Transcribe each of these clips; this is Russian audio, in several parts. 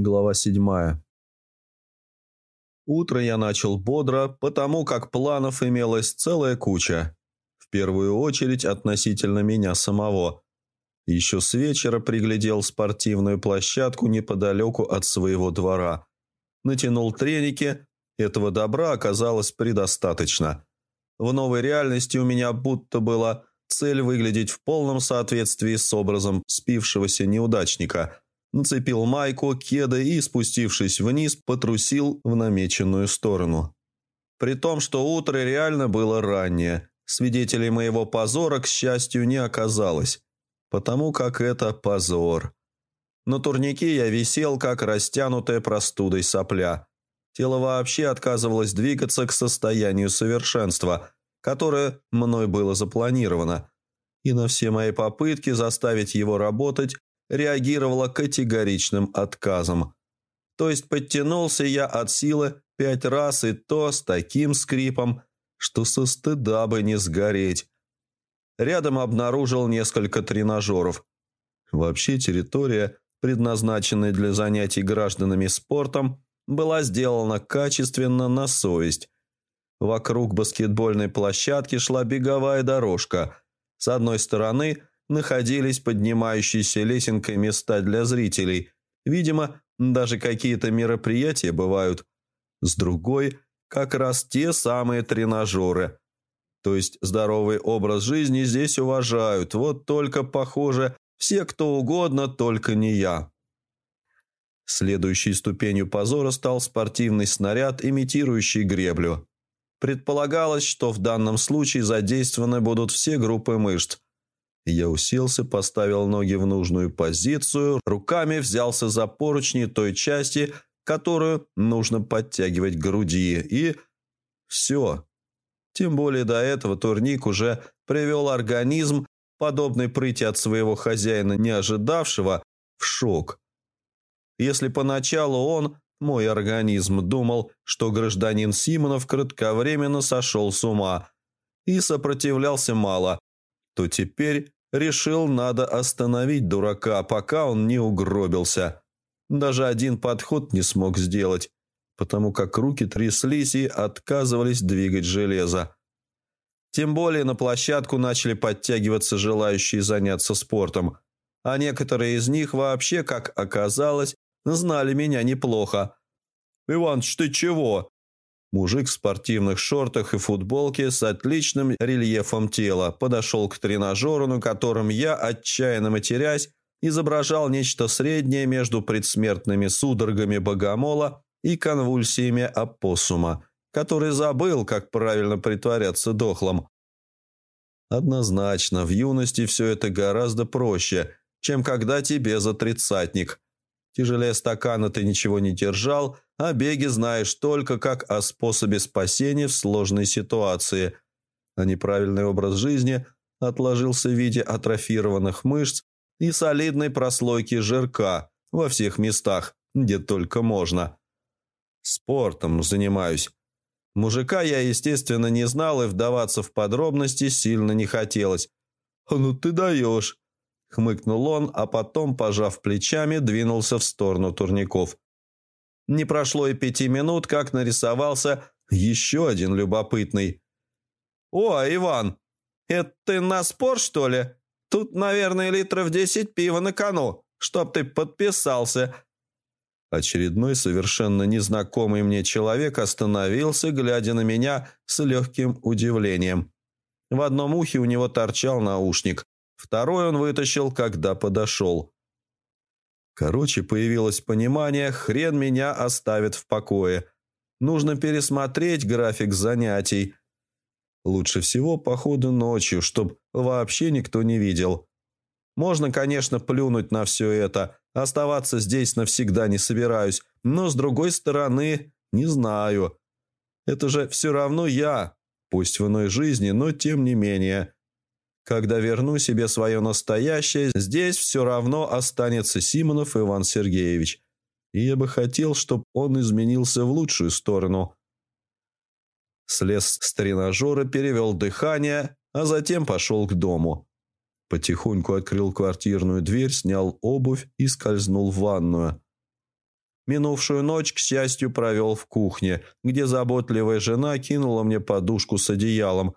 Глава седьмая. Утро я начал бодро, потому как планов имелась целая куча. В первую очередь относительно меня самого. Еще с вечера приглядел спортивную площадку неподалеку от своего двора. Натянул треники, этого добра оказалось предостаточно. В новой реальности у меня будто была цель выглядеть в полном соответствии с образом спившегося неудачника – нацепил майку, кеды и, спустившись вниз, потрусил в намеченную сторону. При том, что утро реально было раннее, свидетелей моего позора, к счастью, не оказалось, потому как это позор. На турнике я висел, как растянутая простудой сопля. Тело вообще отказывалось двигаться к состоянию совершенства, которое мной было запланировано, и на все мои попытки заставить его работать реагировала категоричным отказом. То есть подтянулся я от силы пять раз и то с таким скрипом, что со стыда бы не сгореть. Рядом обнаружил несколько тренажеров. Вообще территория, предназначенная для занятий гражданами спортом, была сделана качественно на совесть. Вокруг баскетбольной площадки шла беговая дорожка. С одной стороны находились поднимающиеся лесенкой места для зрителей. Видимо, даже какие-то мероприятия бывают. С другой – как раз те самые тренажеры. То есть здоровый образ жизни здесь уважают, вот только, похоже, все кто угодно, только не я. Следующей ступенью позора стал спортивный снаряд, имитирующий греблю. Предполагалось, что в данном случае задействованы будут все группы мышц, я уселся, поставил ноги в нужную позицию, руками взялся за поручни той части, которую нужно подтягивать к груди, и... Все. Тем более до этого турник уже привел организм, подобный прыти от своего хозяина, не ожидавшего, в шок. Если поначалу он, мой организм, думал, что гражданин Симонов кратковременно сошел с ума и сопротивлялся мало, то теперь Решил, надо остановить дурака, пока он не угробился. Даже один подход не смог сделать, потому как руки тряслись и отказывались двигать железо. Тем более на площадку начали подтягиваться желающие заняться спортом, а некоторые из них вообще, как оказалось, знали меня неплохо. «Иваныч, ты чего?» Мужик в спортивных шортах и футболке с отличным рельефом тела подошел к тренажеру, на котором я, отчаянно матерясь, изображал нечто среднее между предсмертными судорогами богомола и конвульсиями опоссума, который забыл, как правильно притворяться дохлым. Однозначно, в юности все это гораздо проще, чем когда тебе за тридцатник – Тяжелее стакана ты ничего не держал, а беги знаешь только как о способе спасения в сложной ситуации. А неправильный образ жизни отложился в виде атрофированных мышц и солидной прослойки жирка во всех местах, где только можно. Спортом занимаюсь. Мужика я, естественно, не знал, и вдаваться в подробности сильно не хотелось. «Ну ты даешь!» Хмыкнул он, а потом, пожав плечами, двинулся в сторону турников. Не прошло и пяти минут, как нарисовался еще один любопытный. «О, Иван, это ты на спор, что ли? Тут, наверное, литров десять пива на кону, чтоб ты подписался». Очередной совершенно незнакомый мне человек остановился, глядя на меня с легким удивлением. В одном ухе у него торчал наушник, Второй он вытащил, когда подошел. Короче, появилось понимание, хрен меня оставит в покое. Нужно пересмотреть график занятий. Лучше всего походу ночью, чтоб вообще никто не видел. Можно, конечно, плюнуть на все это. Оставаться здесь навсегда не собираюсь. Но, с другой стороны, не знаю. Это же все равно я. Пусть в иной жизни, но тем не менее. Когда верну себе свое настоящее, здесь все равно останется Симонов Иван Сергеевич. И я бы хотел, чтобы он изменился в лучшую сторону. Слез с тренажера, перевел дыхание, а затем пошел к дому. Потихоньку открыл квартирную дверь, снял обувь и скользнул в ванную. Минувшую ночь, к счастью, провел в кухне, где заботливая жена кинула мне подушку с одеялом.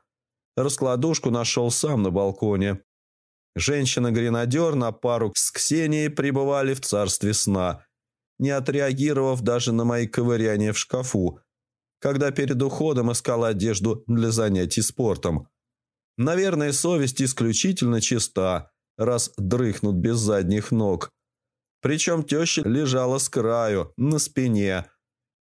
Раскладушку нашел сам на балконе. Женщина-гренадер на пару с Ксенией пребывали в царстве сна, не отреагировав даже на мои ковыряния в шкафу, когда перед уходом искал одежду для занятий спортом. Наверное, совесть исключительно чиста, раз дрыхнут без задних ног. Причем теща лежала с краю, на спине,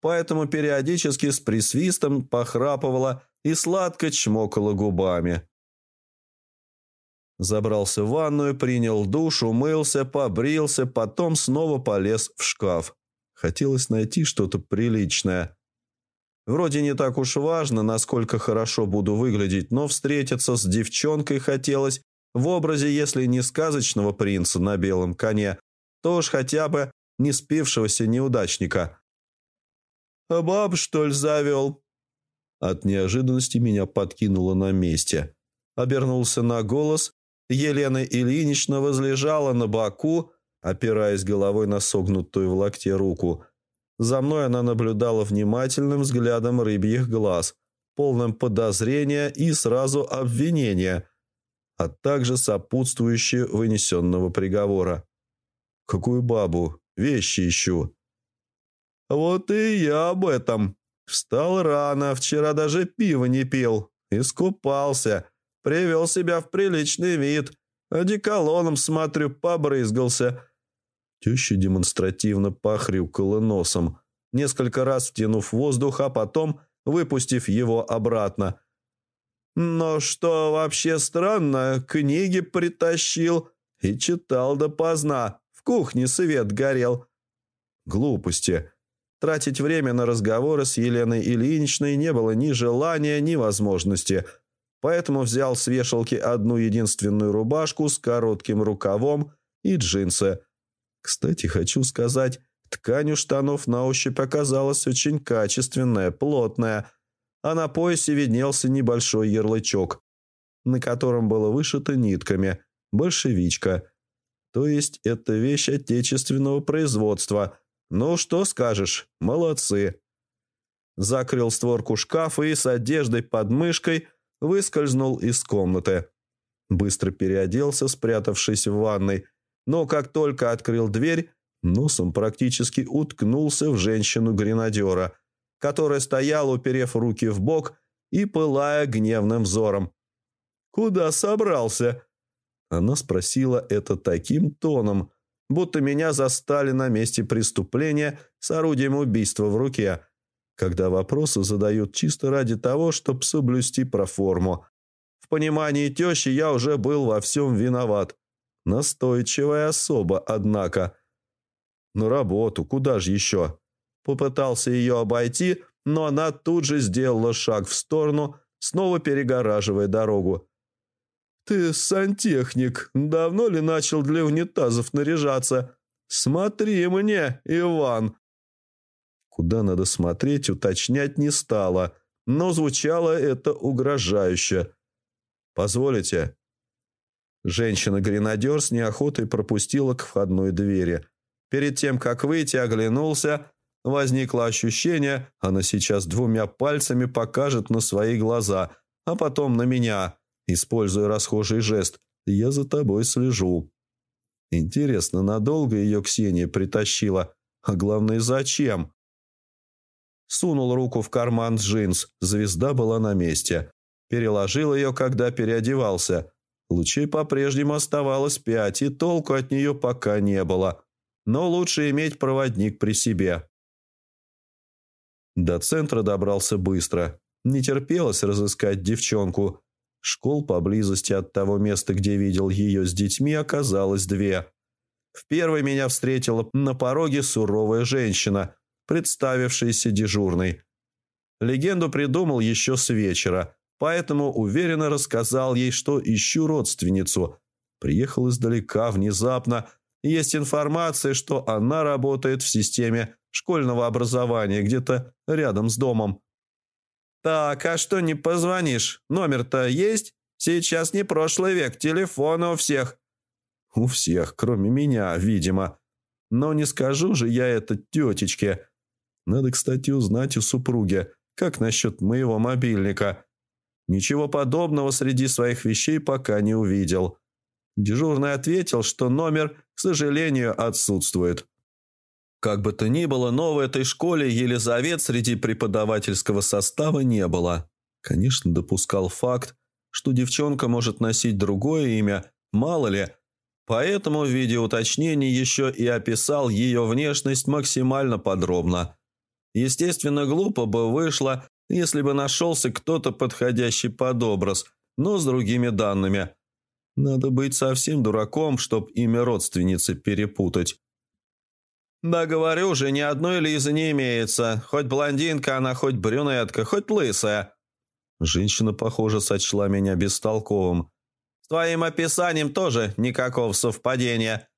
поэтому периодически с присвистом похрапывала и сладко чмокала губами. Забрался в ванную, принял душ, умылся, побрился, потом снова полез в шкаф. Хотелось найти что-то приличное. Вроде не так уж важно, насколько хорошо буду выглядеть, но встретиться с девчонкой хотелось в образе, если не сказочного принца на белом коне, то уж хотя бы не спившегося неудачника. «А баб, что ли, завел?» От неожиданности меня подкинуло на месте. Обернулся на голос. Елена Ильинична возлежала на боку, опираясь головой на согнутую в локте руку. За мной она наблюдала внимательным взглядом рыбьих глаз, полным подозрения и сразу обвинения, а также сопутствующие вынесенного приговора. Какую бабу? Вещи ищу. Вот и я об этом. Встал рано, вчера даже пиво не пил. Искупался. Привел себя в приличный вид. Одеколоном, смотрю, побрызгался. Теща демонстративно похрюкала носом, несколько раз втянув воздух, а потом выпустив его обратно. «Но что вообще странно, книги притащил и читал допоздна кухне свет горел. Глупости. Тратить время на разговоры с Еленой Ильиничной не было ни желания, ни возможности. Поэтому взял с вешалки одну единственную рубашку с коротким рукавом и джинсы. Кстати, хочу сказать, ткань у штанов на ощупь оказалась очень качественная, плотная, а на поясе виднелся небольшой ярлычок, на котором было вышито нитками «Большевичка». То есть это вещь отечественного производства. Ну, что скажешь, молодцы. Закрыл створку шкафа и с одеждой под мышкой выскользнул из комнаты. Быстро переоделся, спрятавшись в ванной. Но как только открыл дверь, носом практически уткнулся в женщину-гренадера, которая стояла, уперев руки в бок и пылая гневным взором. «Куда собрался?» Она спросила это таким тоном, будто меня застали на месте преступления с орудием убийства в руке, когда вопросы задают чисто ради того, чтобы соблюсти проформу. В понимании тещи я уже был во всем виноват. Настойчивая особа, однако. На работу, куда же еще? Попытался ее обойти, но она тут же сделала шаг в сторону, снова перегораживая дорогу. «Ты сантехник. Давно ли начал для унитазов наряжаться? Смотри мне, Иван!» Куда надо смотреть, уточнять не стало, но звучало это угрожающе. «Позволите?» Женщина-гренадер с неохотой пропустила к входной двери. Перед тем, как выйти, оглянулся. Возникло ощущение, она сейчас двумя пальцами покажет на свои глаза, а потом на меня используя расхожий жест «Я за тобой слежу». Интересно, надолго ее Ксения притащила? А главное, зачем? Сунул руку в карман джинс, звезда была на месте. Переложил ее, когда переодевался. Лучей по-прежнему оставалось пять, и толку от нее пока не было. Но лучше иметь проводник при себе. До центра добрался быстро. Не терпелось разыскать девчонку. Школ поблизости от того места, где видел ее с детьми, оказалось две. В первой меня встретила на пороге суровая женщина, представившаяся дежурной. Легенду придумал еще с вечера, поэтому уверенно рассказал ей, что ищу родственницу. Приехал издалека, внезапно. Есть информация, что она работает в системе школьного образования где-то рядом с домом. «Так, а что не позвонишь? Номер-то есть? Сейчас не прошлый век, телефоны у всех». «У всех, кроме меня, видимо». Но не скажу же я это тетечке. Надо, кстати, узнать у супруги, как насчет моего мобильника. Ничего подобного среди своих вещей пока не увидел. Дежурный ответил, что номер, к сожалению, отсутствует. Как бы то ни было, но в этой школе Елизавет среди преподавательского состава не было. Конечно, допускал факт, что девчонка может носить другое имя, мало ли. Поэтому в виде уточнений еще и описал ее внешность максимально подробно. Естественно, глупо бы вышло, если бы нашелся кто-то подходящий под образ, но с другими данными. Надо быть совсем дураком, чтоб имя родственницы перепутать. «Да говорю же, ни одной Лизы не имеется. Хоть блондинка она, хоть брюнетка, хоть лысая». Женщина, похоже, сочла меня бестолковым. «С твоим описанием тоже никакого совпадения».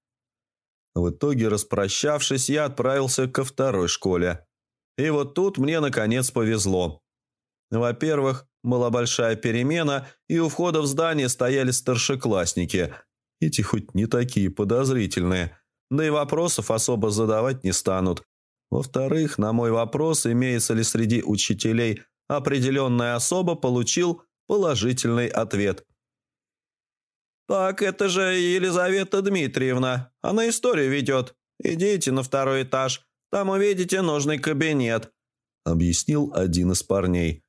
В итоге, распрощавшись, я отправился ко второй школе. И вот тут мне, наконец, повезло. Во-первых, была большая перемена, и у входа в здание стояли старшеклассники. Эти хоть не такие подозрительные, да и вопросов особо задавать не станут. Во-вторых, на мой вопрос, имеется ли среди учителей определенная особа, получил положительный ответ. «Так это же Елизавета Дмитриевна. Она историю ведет. Идите на второй этаж. Там увидите нужный кабинет», — объяснил один из парней.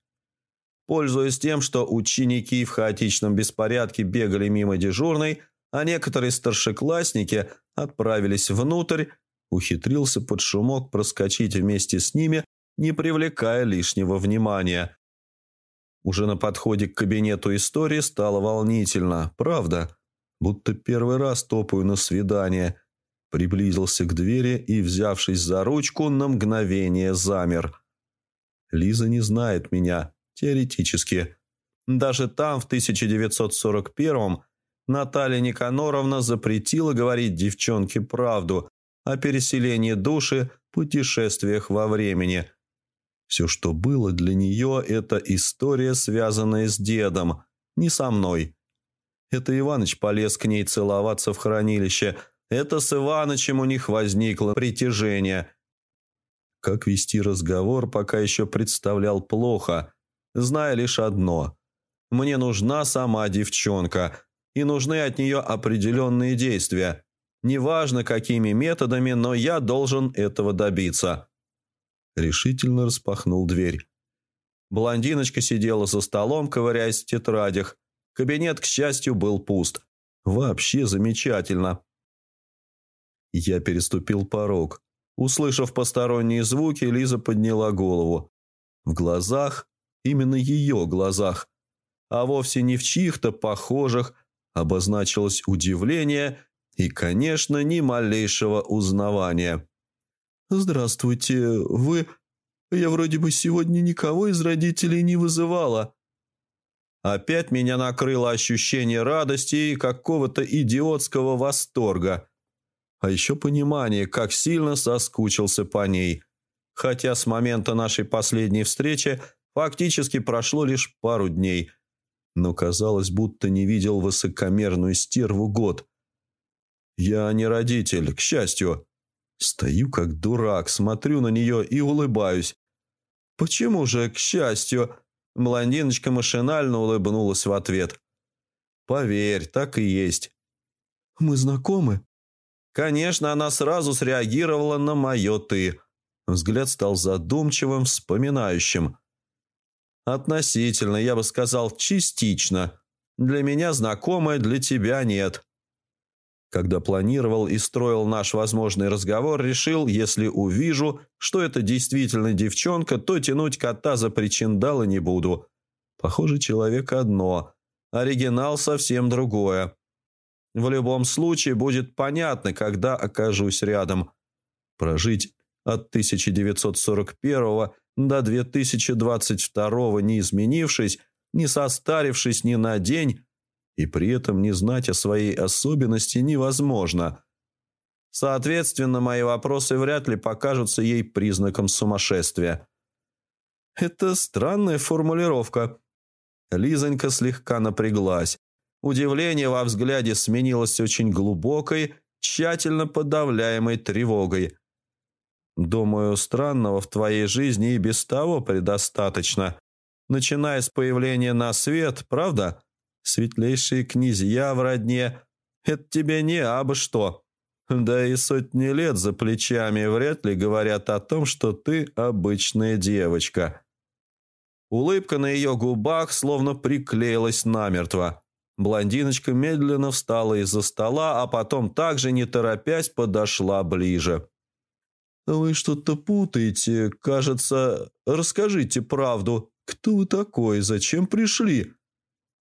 Пользуясь тем, что ученики в хаотичном беспорядке бегали мимо дежурной, а некоторые старшеклассники отправились внутрь, ухитрился под шумок проскочить вместе с ними, не привлекая лишнего внимания. Уже на подходе к кабинету истории стало волнительно, правда, будто первый раз топаю на свидание – приблизился к двери и, взявшись за ручку, на мгновение замер. Лиза не знает меня, теоретически. Даже там, в 1941-м, Наталья Никаноровна запретила говорить девчонке правду о переселении души, путешествиях во времени. Все, что было для нее, это история, связанная с дедом, не со мной. Это Иваныч полез к ней целоваться в хранилище – это с Иванычем у них возникло притяжение. Как вести разговор, пока еще представлял плохо, зная лишь одно. Мне нужна сама девчонка, и нужны от нее определенные действия. Неважно, какими методами, но я должен этого добиться. Решительно распахнул дверь. Блондиночка сидела за столом, ковыряясь в тетрадях. Кабинет, к счастью, был пуст. Вообще замечательно. Я переступил порог. Услышав посторонние звуки, Лиза подняла голову. В глазах, именно ее глазах, а вовсе не в чьих-то похожих, обозначилось удивление и, конечно, ни малейшего узнавания. «Здравствуйте, вы... Я вроде бы сегодня никого из родителей не вызывала». Опять меня накрыло ощущение радости и какого-то идиотского восторга – а еще понимание, как сильно соскучился по ней. Хотя с момента нашей последней встречи фактически прошло лишь пару дней. Но казалось, будто не видел высокомерную стерву год. Я не родитель, к счастью. Стою как дурак, смотрю на нее и улыбаюсь. «Почему же, к счастью?» Блондиночка машинально улыбнулась в ответ. «Поверь, так и есть». «Мы знакомы?» Конечно, она сразу среагировала на мое «ты». Взгляд стал задумчивым, вспоминающим. Относительно, я бы сказал, частично. Для меня знакомая, для тебя нет. Когда планировал и строил наш возможный разговор, решил, если увижу, что это действительно девчонка, то тянуть кота за причиндалы не буду. Похоже, человек одно, оригинал совсем другое. В любом случае будет понятно, когда окажусь рядом. Прожить от 1941 до 2022 не изменившись, не состарившись ни на день, и при этом не знать о своей особенности невозможно. Соответственно, мои вопросы вряд ли покажутся ей признаком сумасшествия. Это странная формулировка. Лизонька слегка напряглась. Удивление во взгляде сменилось очень глубокой тщательно подавляемой тревогой. Думаю, странного в твоей жизни и без того предостаточно. Начиная с появления на свет, правда? Светлейшие князья в родне. Это тебе не абы что. Да и сотни лет за плечами вряд ли говорят о том, что ты обычная девочка. Улыбка на ее губах словно приклеилась намертво. Блондиночка медленно встала из-за стола, а потом также, не торопясь, подошла ближе. «Вы что-то путаете. Кажется, расскажите правду. Кто вы такой? Зачем пришли?»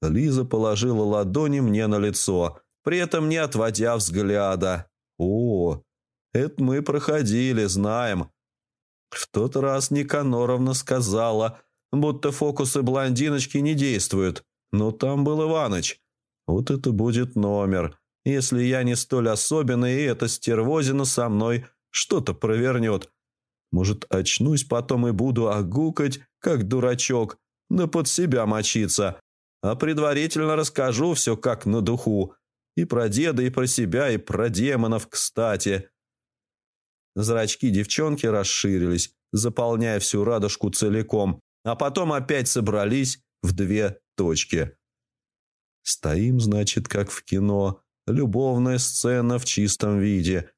Лиза положила ладони мне на лицо, при этом не отводя взгляда. «О, это мы проходили, знаем». В тот раз Никаноровна сказала, будто фокусы блондиночки не действуют, но там был Иваныч. Вот это будет номер, если я не столь особенный, и эта стервозина со мной что-то провернет. Может, очнусь потом и буду огукать, как дурачок, да под себя мочиться. А предварительно расскажу все как на духу. И про деда, и про себя, и про демонов, кстати. Зрачки девчонки расширились, заполняя всю радужку целиком, а потом опять собрались в две точки. Стоим, значит, как в кино. Любовная сцена в чистом виде.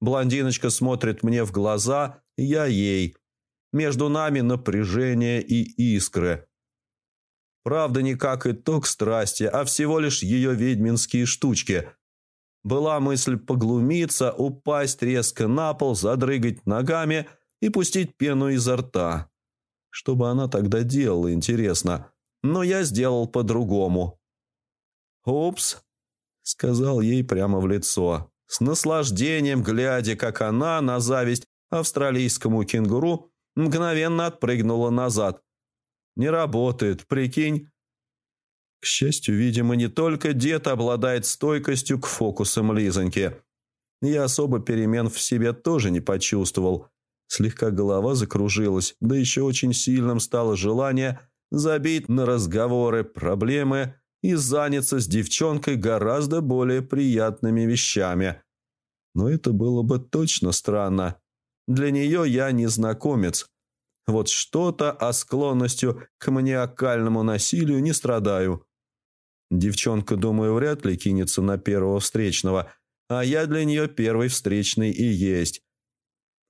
Блондиночка смотрит мне в глаза, я ей. Между нами напряжение и искры. Правда, не как итог страсти, а всего лишь ее ведьминские штучки. Была мысль поглумиться, упасть резко на пол, задрыгать ногами и пустить пену изо рта. Что бы она тогда делала, интересно. Но я сделал по-другому. «Упс», — сказал ей прямо в лицо, с наслаждением глядя, как она на зависть австралийскому кенгуру мгновенно отпрыгнула назад. Не работает, прикинь. К счастью, видимо, не только дед обладает стойкостью к фокусам Лизоньки. Я особо перемен в себе тоже не почувствовал. Слегка голова закружилась, да еще очень сильным стало желание забить на разговоры, проблемы и заняться с девчонкой гораздо более приятными вещами. Но это было бы точно странно. Для нее я незнакомец, вот что-то, а склонностью к маниакальному насилию не страдаю. Девчонка, думаю, вряд ли кинется на первого встречного, а я для нее первый встречный и есть.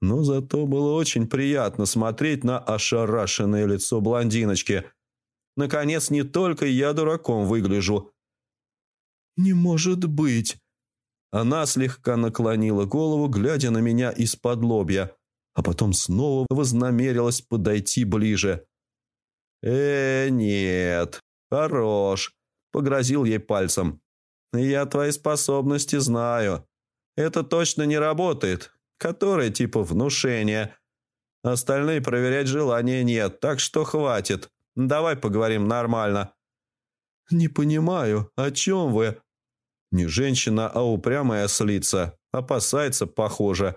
Но зато было очень приятно смотреть на ошарашенное лицо блондиночки. Наконец, не только я дураком выгляжу. «Не может быть!» Она слегка наклонила голову, глядя на меня из-под лобья а потом снова вознамерилась подойти ближе. «Э, нет, хорош», — погрозил ей пальцем. «Я твои способности знаю. Это точно не работает. Которое типа внушение. Остальные проверять желания нет, так что хватит. Давай поговорим нормально». «Не понимаю, о чем вы?» «Не женщина, а упрямая ослица. Опасается, похоже».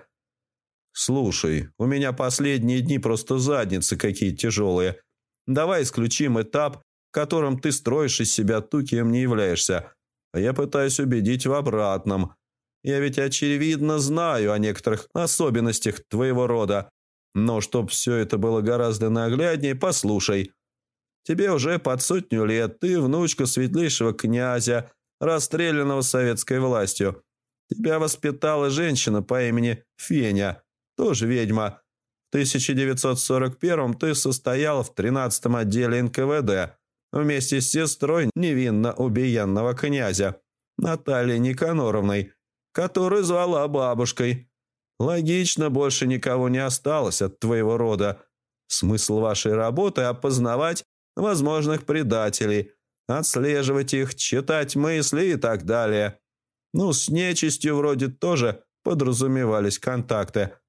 «Слушай, у меня последние дни просто задницы какие тяжелые. Давай исключим этап, в котором ты строишь из себя ту, кем не являешься. А я пытаюсь убедить в обратном. Я ведь очевидно знаю о некоторых особенностях твоего рода. Но чтоб все это было гораздо нагляднее, послушай. Тебе уже под сотню лет, ты внучка светлейшего князя, расстрелянного советской властью. Тебя воспитала женщина по имени Феня» тоже ведьма. В 1941 ты состоял в 13-м отделе НКВД вместе с сестрой невинно убиенного князя Натальей Никаноровной, которую звала бабушкой. Логично, больше никого не осталось от твоего рода. Смысл вашей работы – опознавать возможных предателей, отслеживать их, читать мысли и так далее. Ну, с нечистью вроде тоже подразумевались контакты –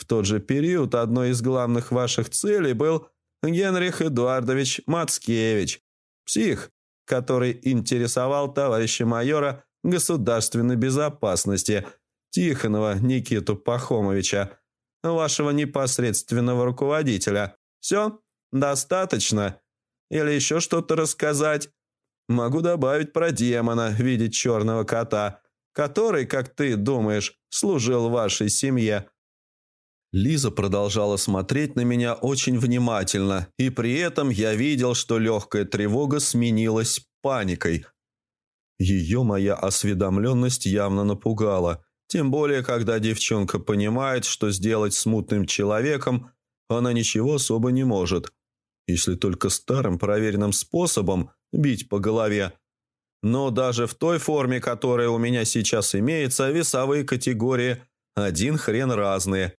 в тот же период одной из главных ваших целей был Генрих Эдуардович Мацкевич, псих, который интересовал товарища майора государственной безопасности Тихонова Никиту Пахомовича, вашего непосредственного руководителя. Все? Достаточно? Или еще что-то рассказать? Могу добавить про демона в виде черного кота, который, как ты думаешь, служил вашей семье». Лиза продолжала смотреть на меня очень внимательно, и при этом я видел, что легкая тревога сменилась паникой. Ее моя осведомленность явно напугала, тем более, когда девчонка понимает, что сделать с мутным человеком она ничего особо не может, если только старым проверенным способом бить по голове. Но даже в той форме, которая у меня сейчас имеется, весовые категории один хрен разные.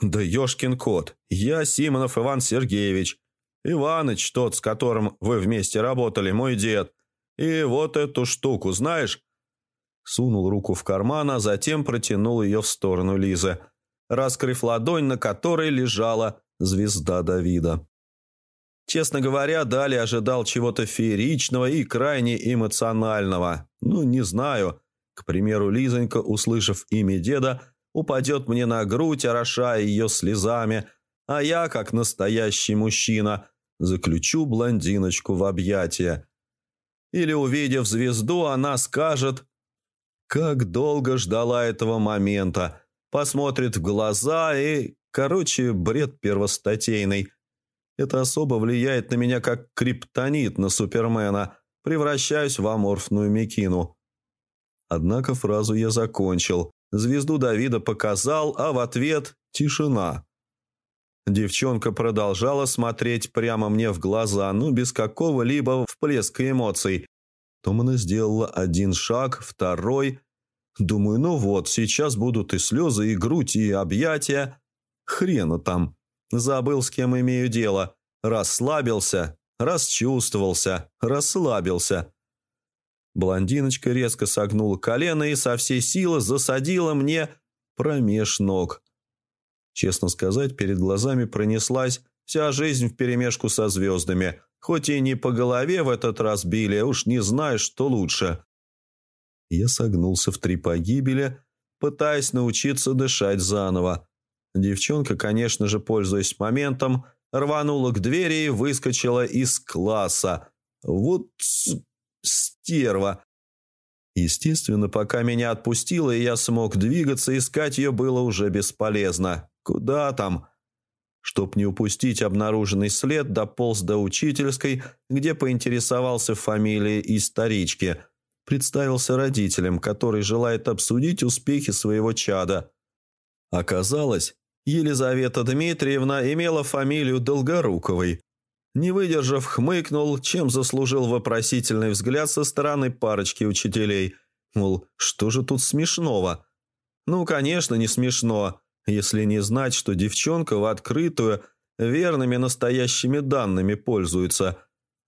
Да ёшкин кот, я Симонов Иван Сергеевич. Иваныч тот, с которым вы вместе работали, мой дед. И вот эту штуку, знаешь? Сунул руку в карман, а затем протянул ее в сторону Лизы, раскрыв ладонь, на которой лежала звезда Давида. Честно говоря, далее ожидал чего-то фееричного и крайне эмоционального. Ну, не знаю. К примеру, Лизонька, услышав имя деда, упадет мне на грудь, орошая ее слезами, а я, как настоящий мужчина, заключу блондиночку в объятия. Или, увидев звезду, она скажет, как долго ждала этого момента, посмотрит в глаза и, короче, бред первостатейный. Это особо влияет на меня, как криптонит на Супермена, превращаюсь в аморфную мекину. Однако фразу я закончил, Звезду Давида показал, а в ответ – тишина. Девчонка продолжала смотреть прямо мне в глаза, ну, без какого-либо вплеска эмоций. Потом она сделала один шаг, второй. Думаю, ну вот, сейчас будут и слезы, и грудь, и объятия. Хрена там. Забыл, с кем имею дело. Расслабился, расчувствовался, расслабился. Блондиночка резко согнула колено и со всей силы засадила мне промеж ног. Честно сказать, перед глазами пронеслась вся жизнь вперемешку со звездами. Хоть и не по голове в этот раз били, уж не знаю, что лучше. Я согнулся в три погибели, пытаясь научиться дышать заново. Девчонка, конечно же, пользуясь моментом, рванула к двери и выскочила из класса. Вот стерва. Естественно, пока меня отпустило, и я смог двигаться, искать ее было уже бесполезно. Куда там? Чтоб не упустить обнаруженный след, дополз до учительской, где поинтересовался фамилией исторички. Представился родителям, который желает обсудить успехи своего чада. Оказалось, Елизавета Дмитриевна имела фамилию Долгоруковой, не выдержав, хмыкнул, чем заслужил вопросительный взгляд со стороны парочки учителей. Мол, что же тут смешного? Ну, конечно, не смешно, если не знать, что девчонка в открытую верными настоящими данными пользуется.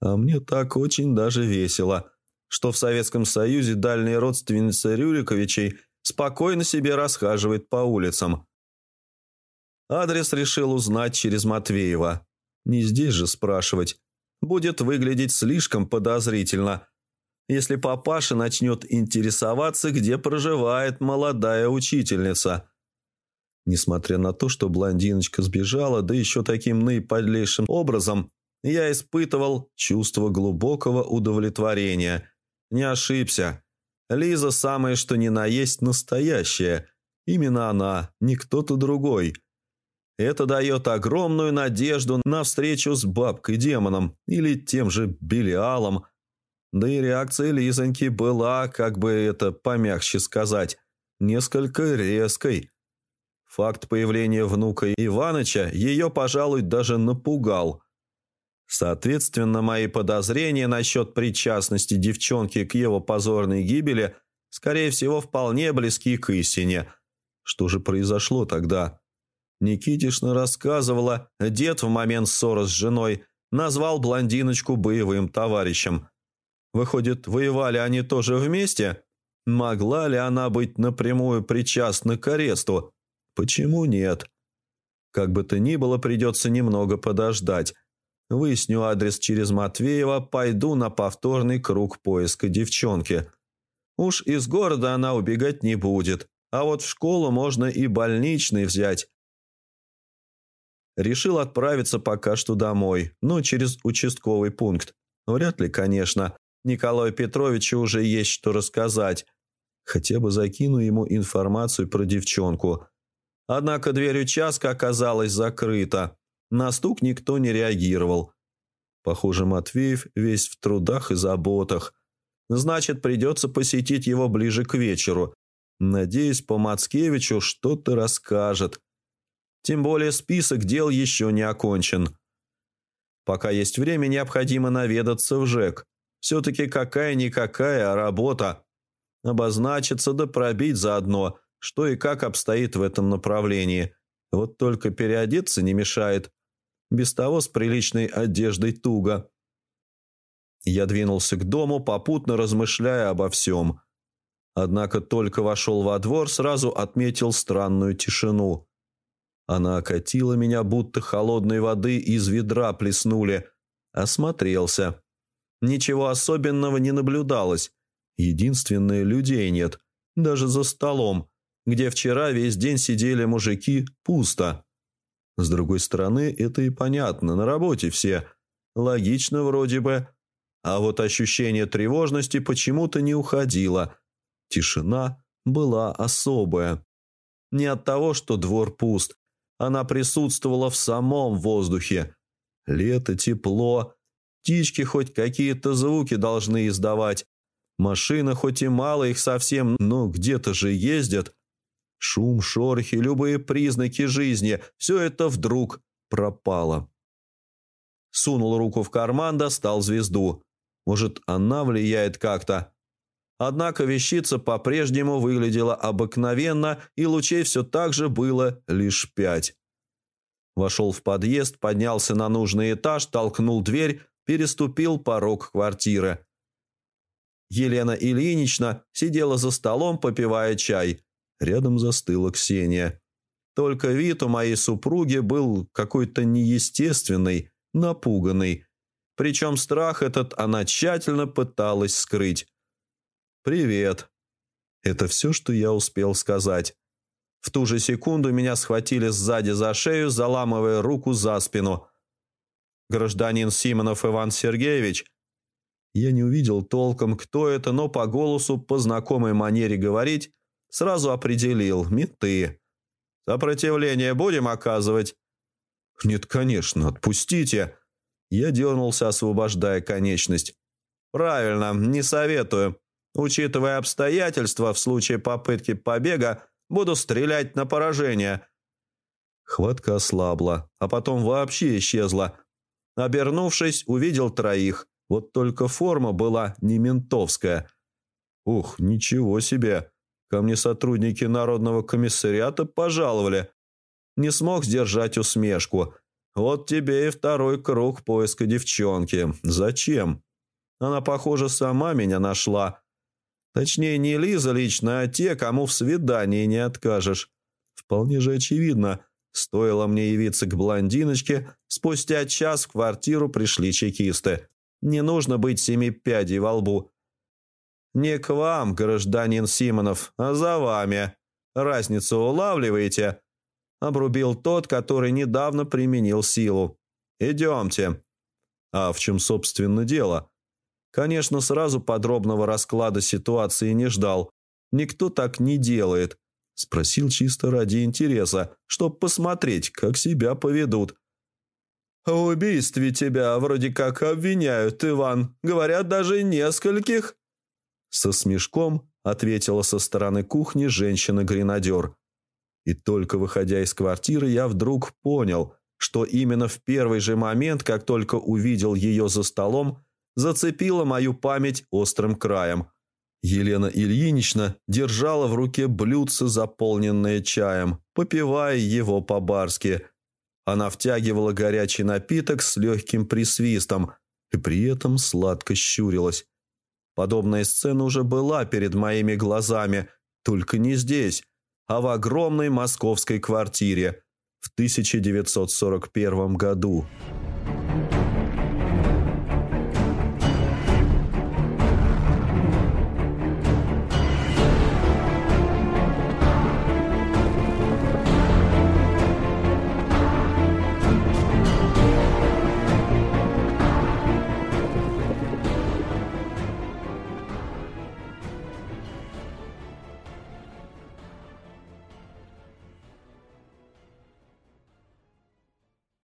А мне так очень даже весело, что в Советском Союзе дальняя родственница Рюриковичей спокойно себе расхаживает по улицам. Адрес решил узнать через Матвеева. Не здесь же спрашивать. Будет выглядеть слишком подозрительно, если папаша начнет интересоваться, где проживает молодая учительница. Несмотря на то, что блондиночка сбежала, да еще таким наиподлейшим образом, я испытывал чувство глубокого удовлетворения. Не ошибся. Лиза самое что ни на есть настоящая. Именно она, не кто-то другой – это дает огромную надежду на встречу с бабкой-демоном или тем же Белиалом. Да и реакция Лизоньки была, как бы это помягче сказать, несколько резкой. Факт появления внука Иваныча ее, пожалуй, даже напугал. Соответственно, мои подозрения насчет причастности девчонки к его позорной гибели, скорее всего, вполне близки к истине. Что же произошло тогда? Никитишна рассказывала, дед в момент ссоры с женой назвал блондиночку боевым товарищем. Выходит, воевали они тоже вместе? Могла ли она быть напрямую причастна к аресту? Почему нет? Как бы то ни было, придется немного подождать. Выясню адрес через Матвеева, пойду на повторный круг поиска девчонки. Уж из города она убегать не будет, а вот в школу можно и больничный взять. Решил отправиться пока что домой, но через участковый пункт. Вряд ли, конечно. Николаю Петровичу уже есть что рассказать. Хотя бы закину ему информацию про девчонку. Однако дверь участка оказалась закрыта. На стук никто не реагировал. Похоже, Матвеев весь в трудах и заботах. Значит, придется посетить его ближе к вечеру. Надеюсь, по Мацкевичу что-то расскажет. Тем более список дел еще не окончен. Пока есть время, необходимо наведаться в ЖЭК. Все-таки какая-никакая работа. Обозначиться да пробить заодно, что и как обстоит в этом направлении. Вот только переодеться не мешает. Без того с приличной одеждой туго. Я двинулся к дому, попутно размышляя обо всем. Однако только вошел во двор, сразу отметил странную тишину. Она окатила меня, будто холодной воды из ведра плеснули. Осмотрелся. Ничего особенного не наблюдалось. Единственное, людей нет. Даже за столом, где вчера весь день сидели мужики, пусто. С другой стороны, это и понятно, на работе все. Логично вроде бы. А вот ощущение тревожности почему-то не уходило. Тишина была особая. Не от того, что двор пуст, она присутствовала в самом воздухе. Лето, тепло, птички хоть какие-то звуки должны издавать. Машина хоть и мало их совсем, но где-то же ездят. Шум, шорохи, любые признаки жизни – все это вдруг пропало. Сунул руку в карман, достал звезду. Может, она влияет как-то. Однако вещица по-прежнему выглядела обыкновенно, и лучей все так же было лишь пять. Вошел в подъезд, поднялся на нужный этаж, толкнул дверь, переступил порог квартиры. Елена Ильинична сидела за столом, попивая чай. Рядом застыла Ксения. Только вид у моей супруги был какой-то неестественный, напуганный. Причем страх этот она тщательно пыталась скрыть. «Привет». Это все, что я успел сказать. В ту же секунду меня схватили сзади за шею, заламывая руку за спину. «Гражданин Симонов Иван Сергеевич». Я не увидел толком, кто это, но по голосу, по знакомой манере говорить, сразу определил – меты. «Сопротивление будем оказывать?» «Нет, конечно, отпустите». Я дернулся, освобождая конечность. «Правильно, не советую. Учитывая обстоятельства, в случае попытки побега буду стрелять на поражение». Хватка ослабла, а потом вообще исчезла. Обернувшись, увидел троих. Вот только форма была не ментовская. Ух, ничего себе. Ко мне сотрудники Народного комиссариата пожаловали. Не смог сдержать усмешку. Вот тебе и второй круг поиска девчонки. Зачем? Она, похоже, сама меня нашла. Точнее, не Лиза лично, а те, кому в свидании не откажешь. Вполне же очевидно, стоило мне явиться к блондиночке, спустя час в квартиру пришли чекисты. Не нужно быть семи пядей во лбу. «Не к вам, гражданин Симонов, а за вами. Разницу улавливаете?» Обрубил тот, который недавно применил силу. «Идемте». «А в чем, собственно, дело?» Конечно, сразу подробного расклада ситуации не ждал. Никто так не делает. Спросил чисто ради интереса, чтоб посмотреть, как себя поведут. «В убийстве тебя вроде как обвиняют, Иван. Говорят, даже нескольких». Со смешком ответила со стороны кухни женщина-гренадер. И только выходя из квартиры, я вдруг понял, что именно в первый же момент, как только увидел ее за столом, зацепила мою память острым краем. Елена Ильинична держала в руке блюдце, заполненное чаем, попивая его по-барски. Она втягивала горячий напиток с легким присвистом и при этом сладко щурилась. Подобная сцена уже была перед моими глазами, только не здесь, а в огромной московской квартире в 1941 году.